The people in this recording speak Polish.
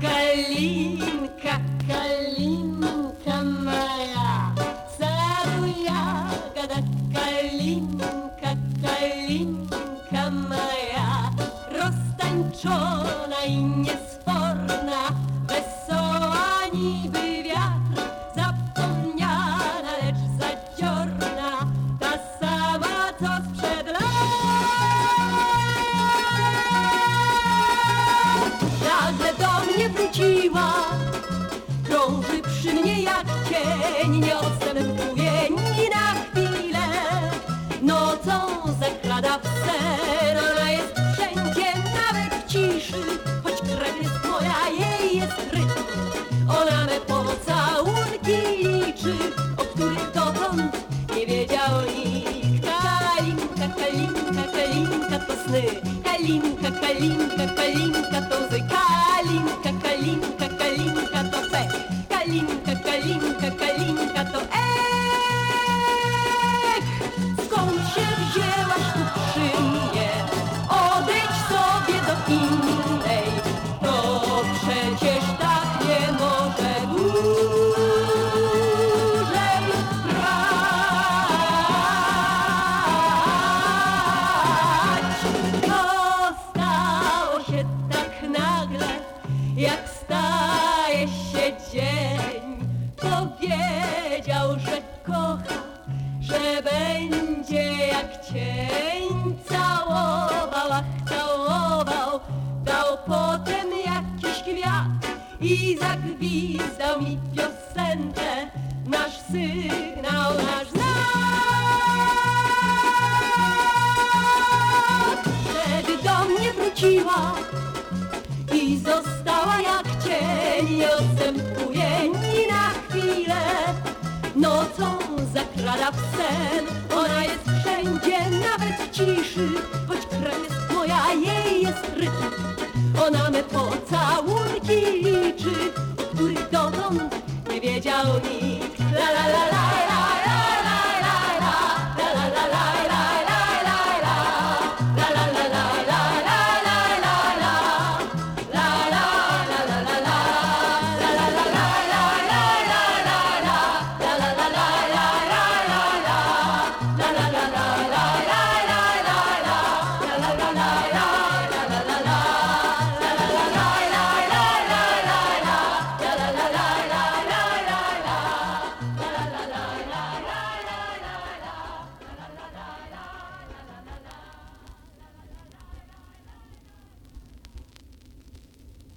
Калинка, калинка моя, саду ягода, калинка, калинка моя, ростанчона и неспорна. siła krąży przy mnie jak cień, nie odstępuje ni na chwilę. Nocą zakrada w sen, ona jest wszędzie, nawet w ciszy, choć krew jest moja, jej jest rytm. Ona me pocałunki liczy, o których dotąd nie wiedział nikt. Kalinka, kalinka, kalinka to sny, kalinka, kalinka, kalinka to zyk. Jak staje się dzień. Powiedział, że kocha, że będzie jak cień. Całował, ach, całował, dał potem jakiś kwiat i zagwizdał mi piosenkę. Nasz sygnał, nasz znak. Wtedy do mnie wróciła i została nie odstępuje ni na chwilę. Nocą zakrada w sen, ona jest wszędzie, nawet w ciszy, choć krew jest moja, jej jest rytm. Ona me pocałunki liczy, o których dotąd nie wiedział nikt.